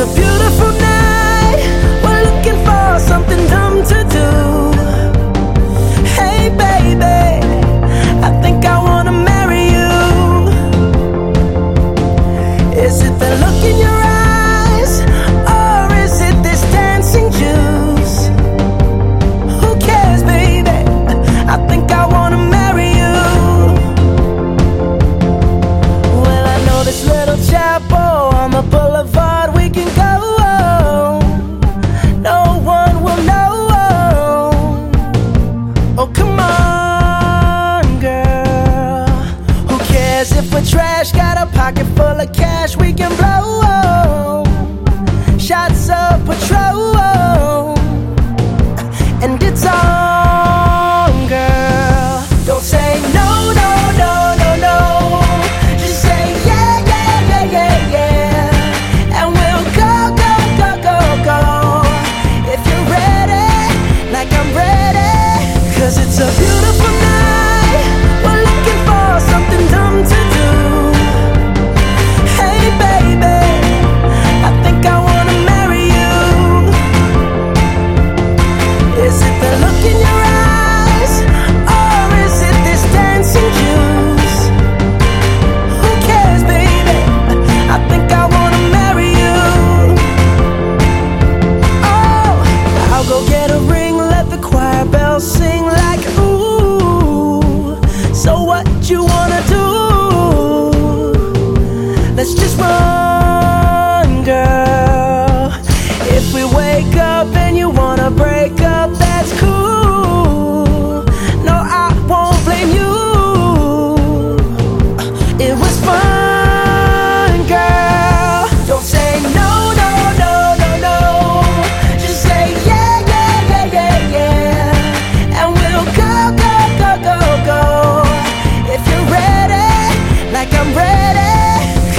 abuse it's a beautiful Just wrong.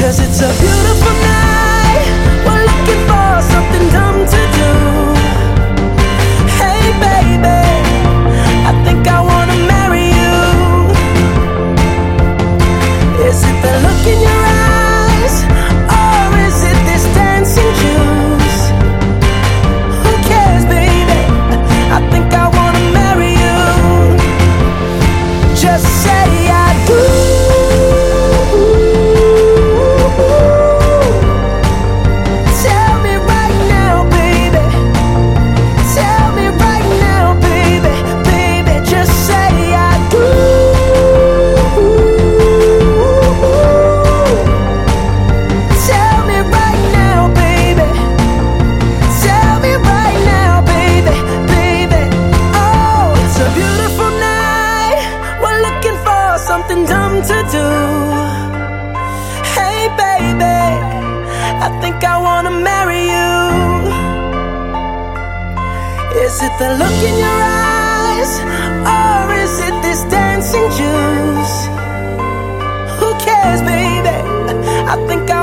Cause it's a something dumb to do. Hey, baby, I think I wanna marry you. Is it the look in your eyes, or is it this dancing juice? Who cares, baby? I think I